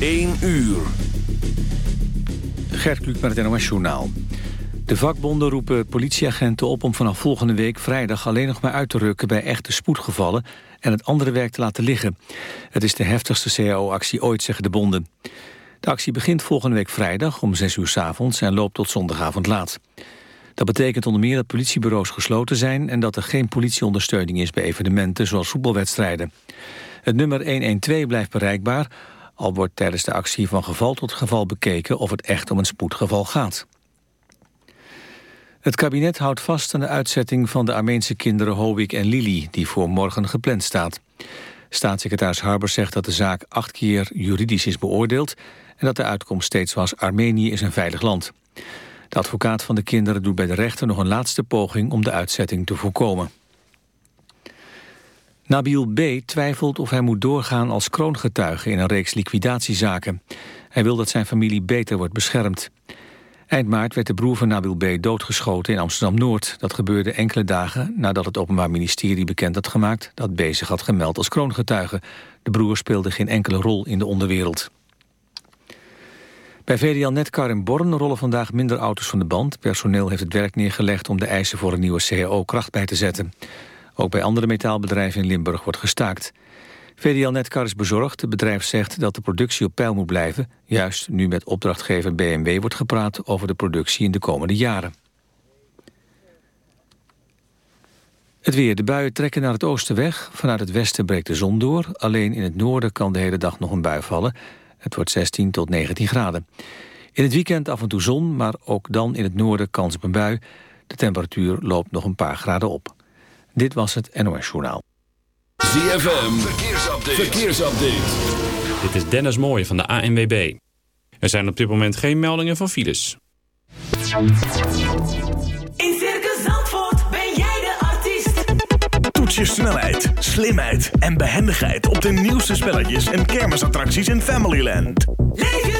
1 uur. Gert Kluk met het NOS Journaal. De vakbonden roepen politieagenten op om vanaf volgende week vrijdag alleen nog maar uit te rukken bij echte spoedgevallen en het andere werk te laten liggen. Het is de heftigste CAO-actie ooit, zeggen de bonden. De actie begint volgende week vrijdag om 6 uur s avonds en loopt tot zondagavond laat. Dat betekent onder meer dat politiebureaus gesloten zijn en dat er geen politieondersteuning is bij evenementen zoals voetbalwedstrijden. Het nummer 112 blijft bereikbaar, al wordt tijdens de actie van geval tot geval bekeken of het echt om een spoedgeval gaat. Het kabinet houdt vast aan de uitzetting van de Armeense kinderen Howik en Lili, die voor morgen gepland staat. Staatssecretaris Harber zegt dat de zaak acht keer juridisch is beoordeeld en dat de uitkomst steeds was Armenië is een veilig land. De advocaat van de kinderen doet bij de rechter nog een laatste poging om de uitzetting te voorkomen. Nabil B. twijfelt of hij moet doorgaan als kroongetuige in een reeks liquidatiezaken. Hij wil dat zijn familie beter wordt beschermd. Eind maart werd de broer van Nabil B. doodgeschoten in Amsterdam-Noord. Dat gebeurde enkele dagen nadat het Openbaar Ministerie bekend had gemaakt... dat B. zich had gemeld als kroongetuige. De broer speelde geen enkele rol in de onderwereld. Bij VDL Netcar in Born rollen vandaag minder auto's van de band. Personeel heeft het werk neergelegd om de eisen voor een nieuwe CAO kracht bij te zetten. Ook bij andere metaalbedrijven in Limburg wordt gestaakt. VDL Netcar is bezorgd. Het bedrijf zegt dat de productie op peil moet blijven. Juist nu met opdrachtgever BMW wordt gepraat over de productie in de komende jaren. Het weer. De buien trekken naar het oosten weg. Vanuit het westen breekt de zon door. Alleen in het noorden kan de hele dag nog een bui vallen. Het wordt 16 tot 19 graden. In het weekend af en toe zon, maar ook dan in het noorden kans op een bui. De temperatuur loopt nog een paar graden op. Dit was het NOS Journaal. ZFM, verkeersupdate. verkeersupdate. Dit is Dennis Mooij van de ANWB. Er zijn op dit moment geen meldingen van files. In Circus Zandvoort ben jij de artiest. Toets je snelheid, slimheid en behendigheid op de nieuwste spelletjes en kermisattracties in Familyland. Leef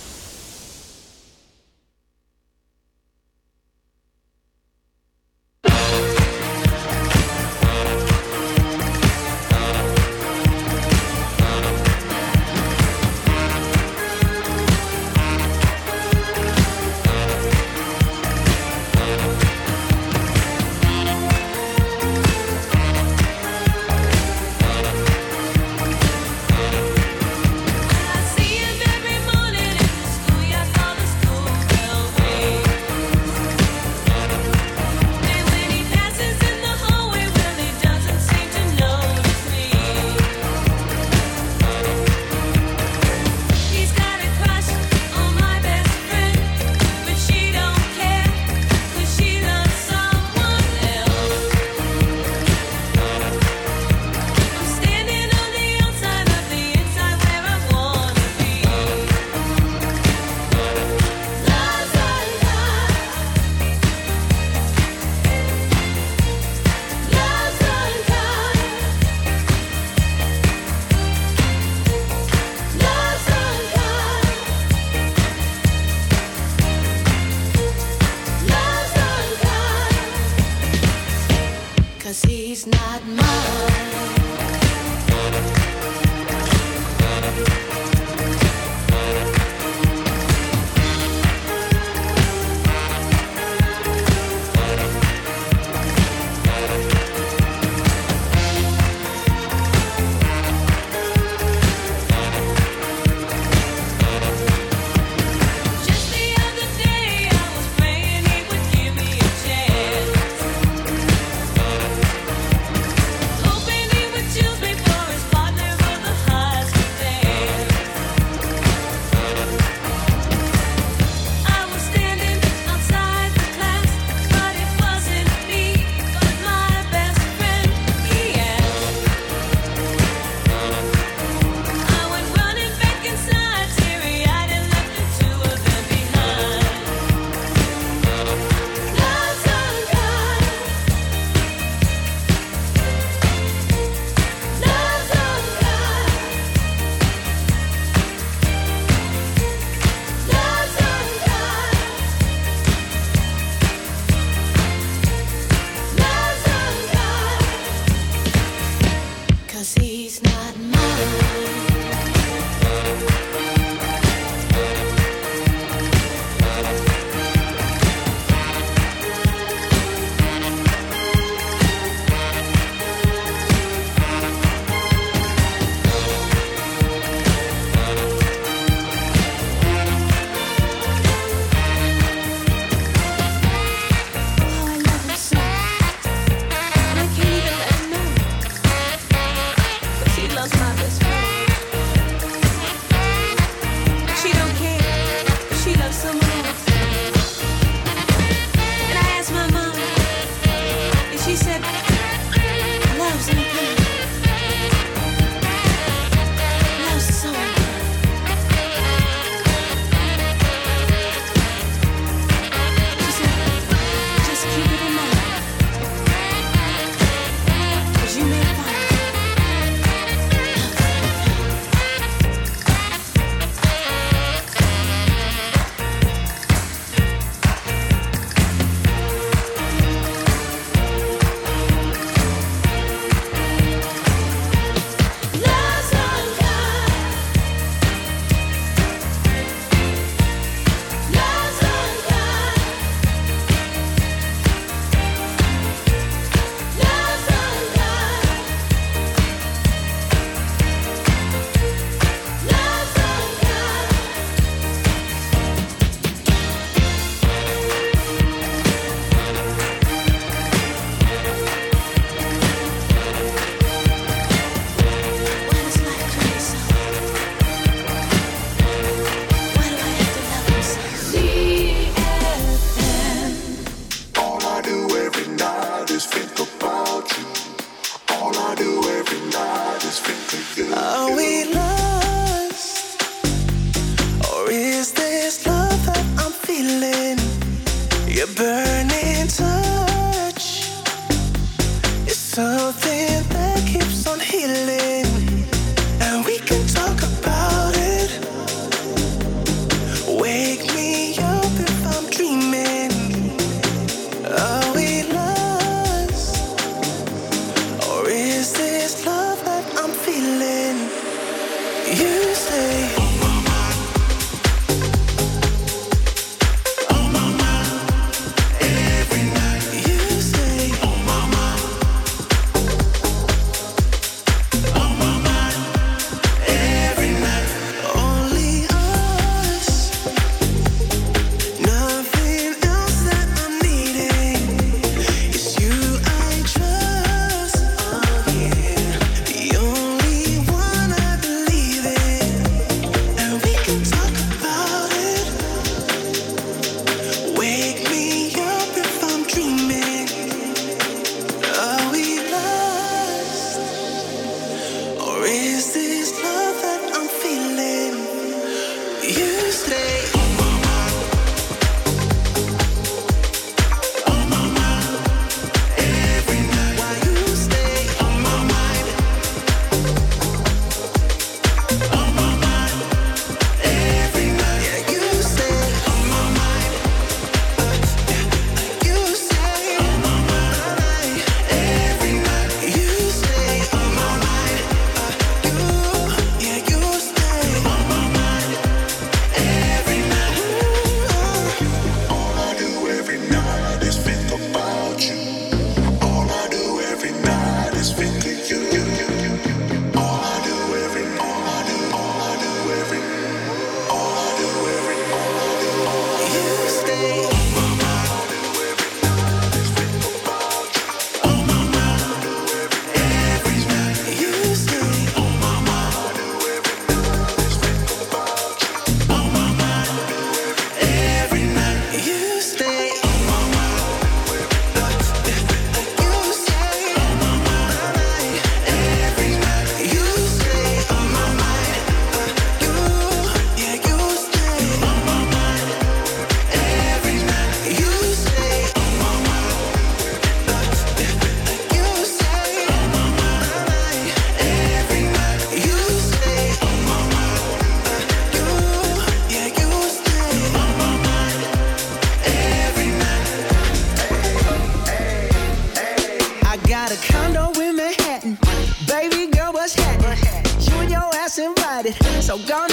So gone.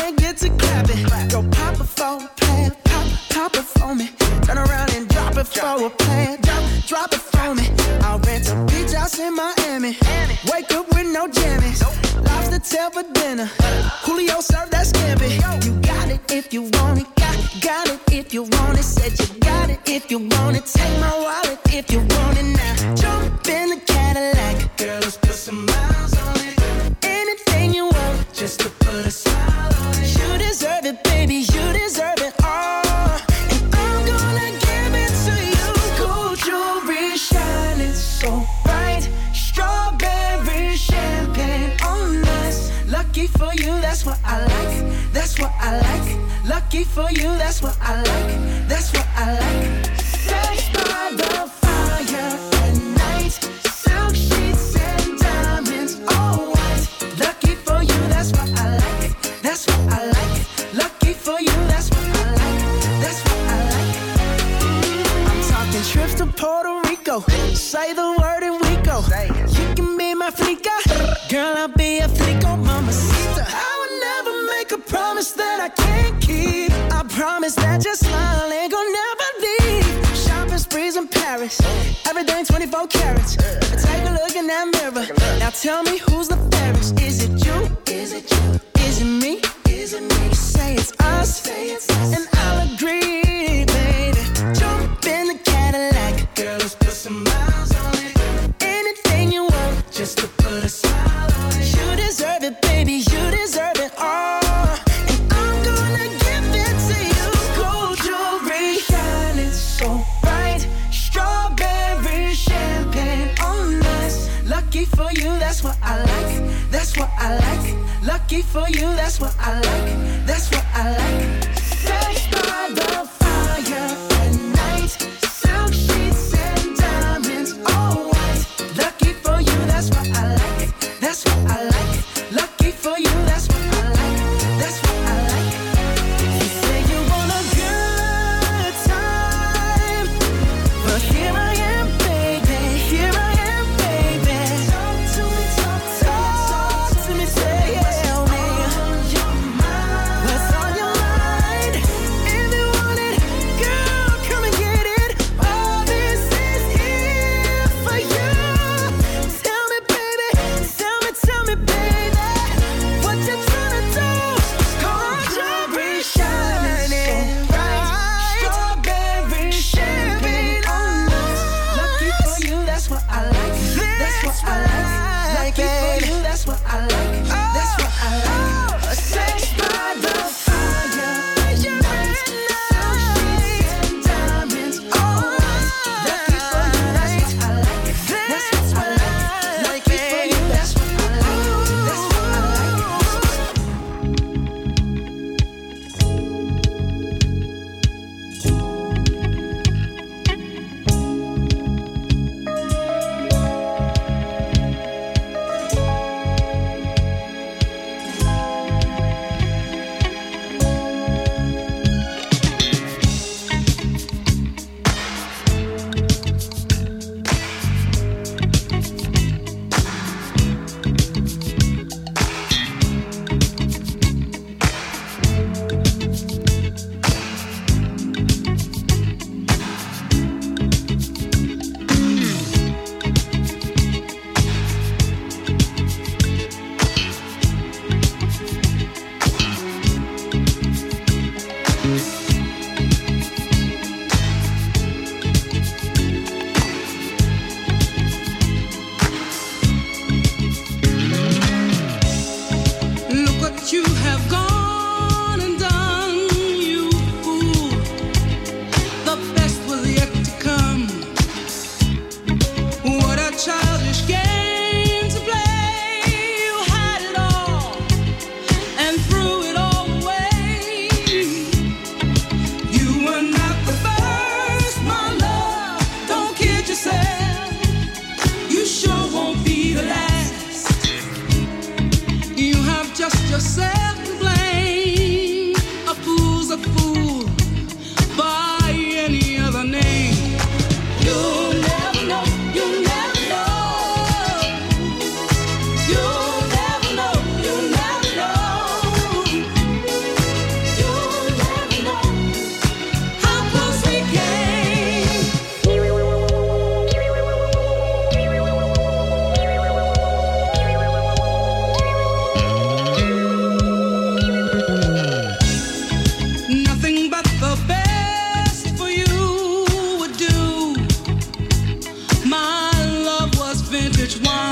one.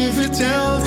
if it tells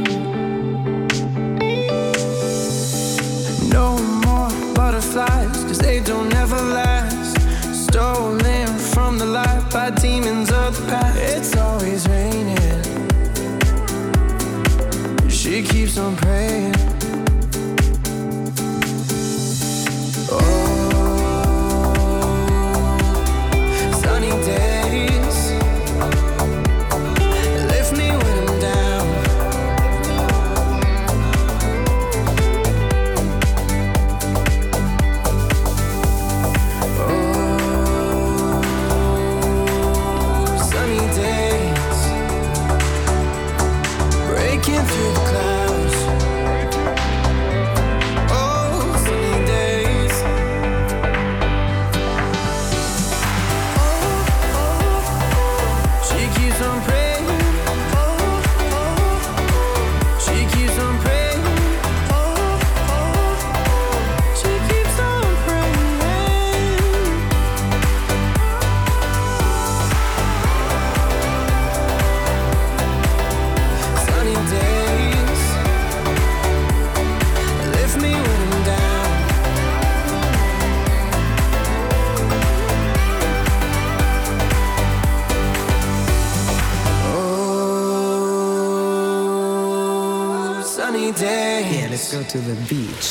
keeps on praying to the beach.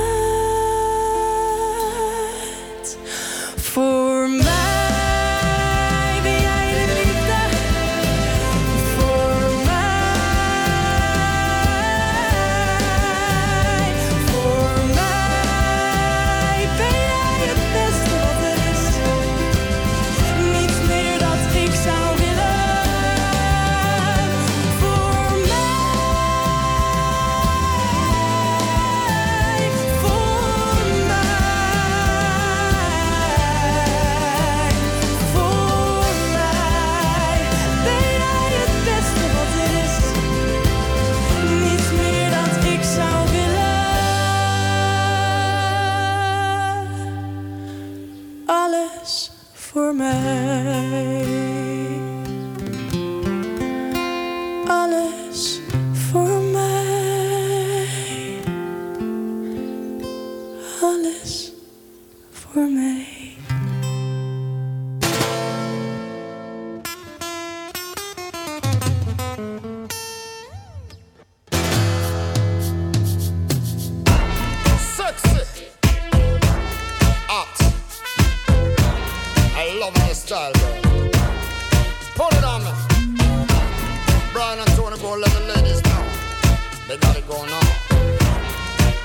They got it going on.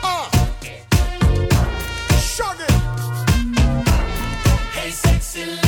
Uh. Shug it. Hey, sexy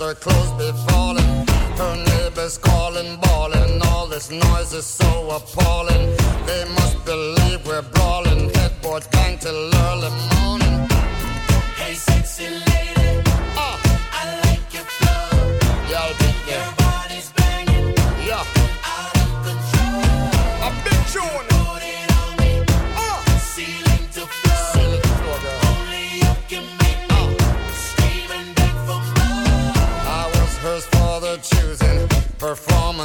her clothes be falling. Her neighbors calling, bawling. All this noise is so appalling. They must believe we're brawling. Headboard bang till early morning. Hey, sexy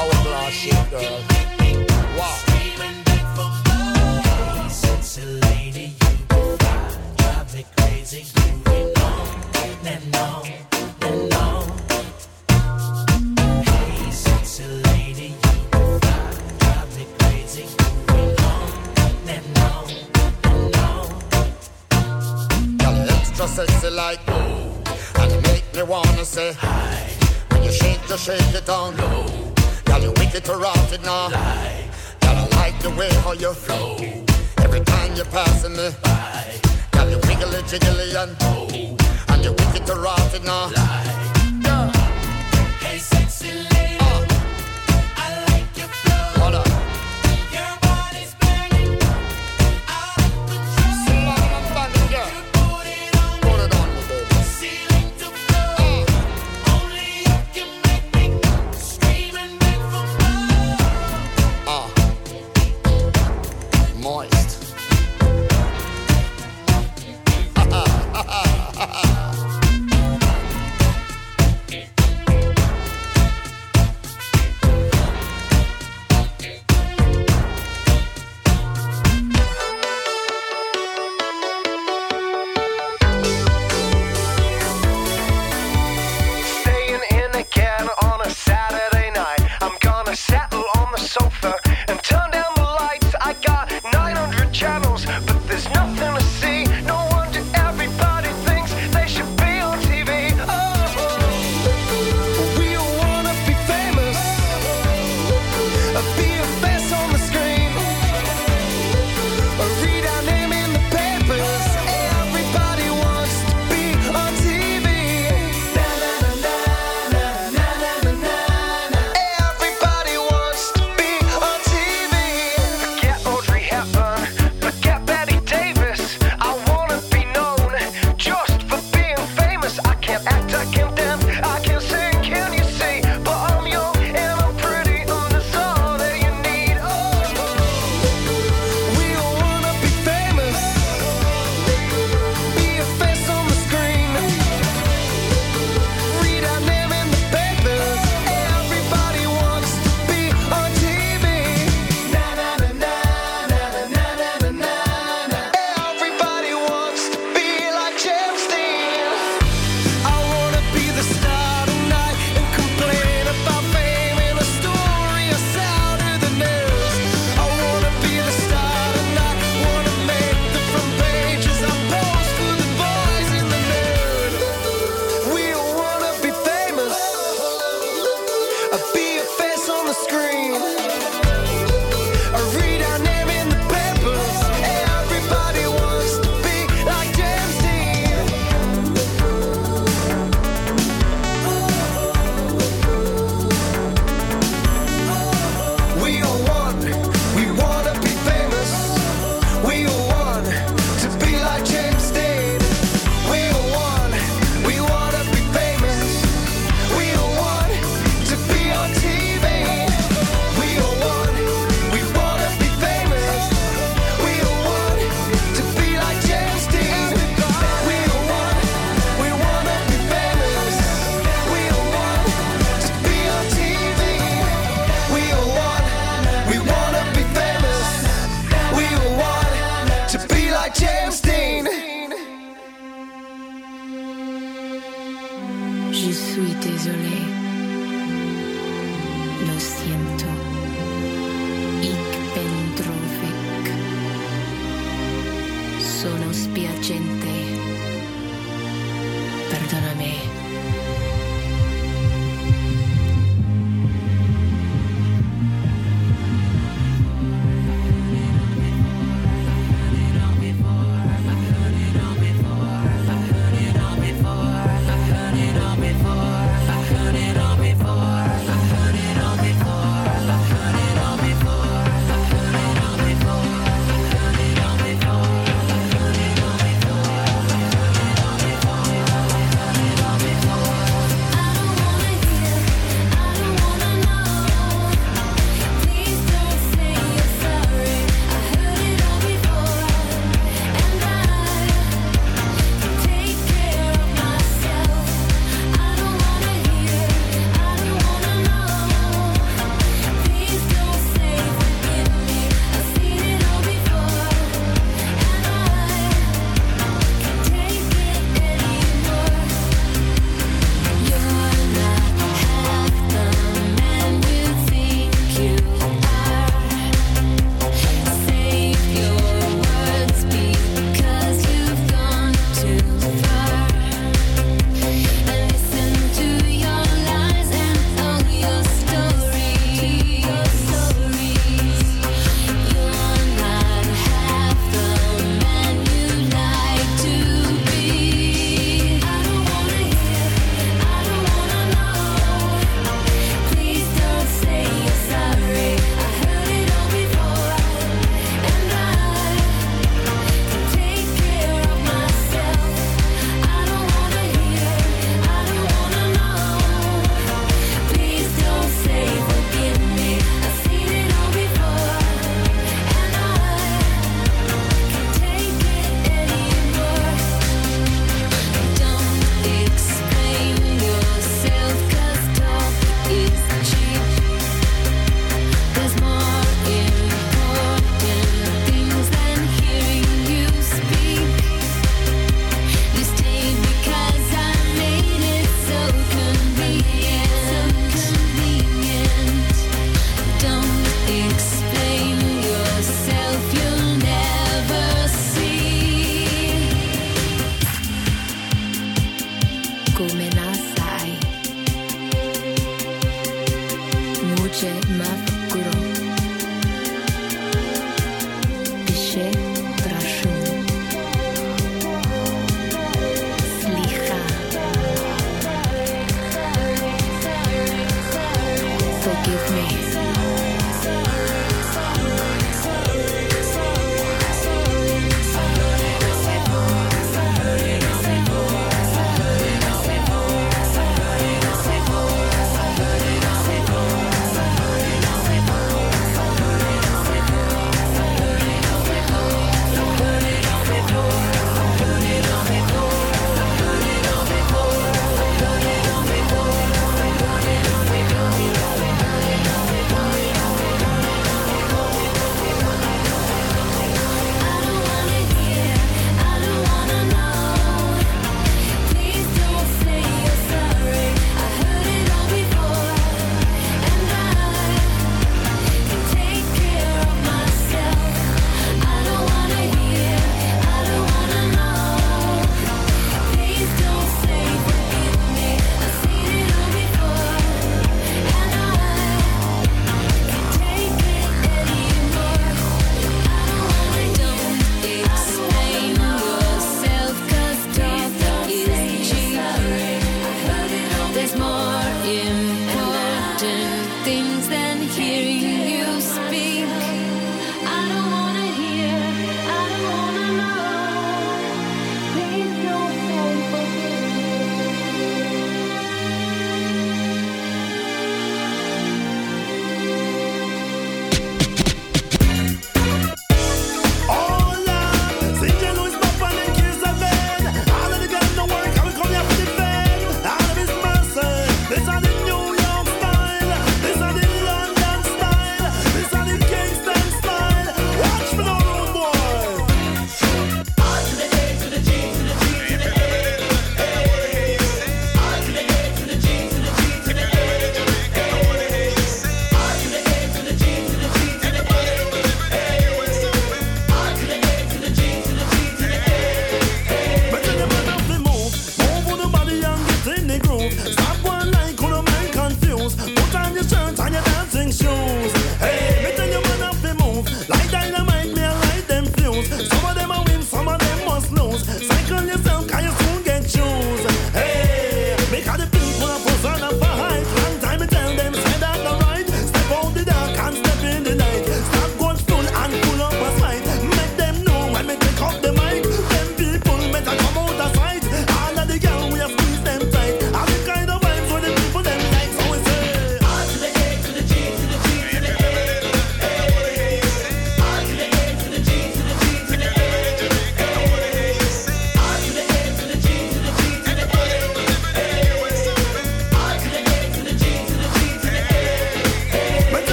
hourglass shape, girl. Wow. You drive me crazy. You. Hey, you drive me crazy. You extra sexy like And you make me wanna say hi When you shake, you shake it down low Girl, you wicked to rot it now Girl, I like the way how you flow. Every time you're passing me by Girl, you wiggly jiggly and oh And you wicked to rot it now Girl,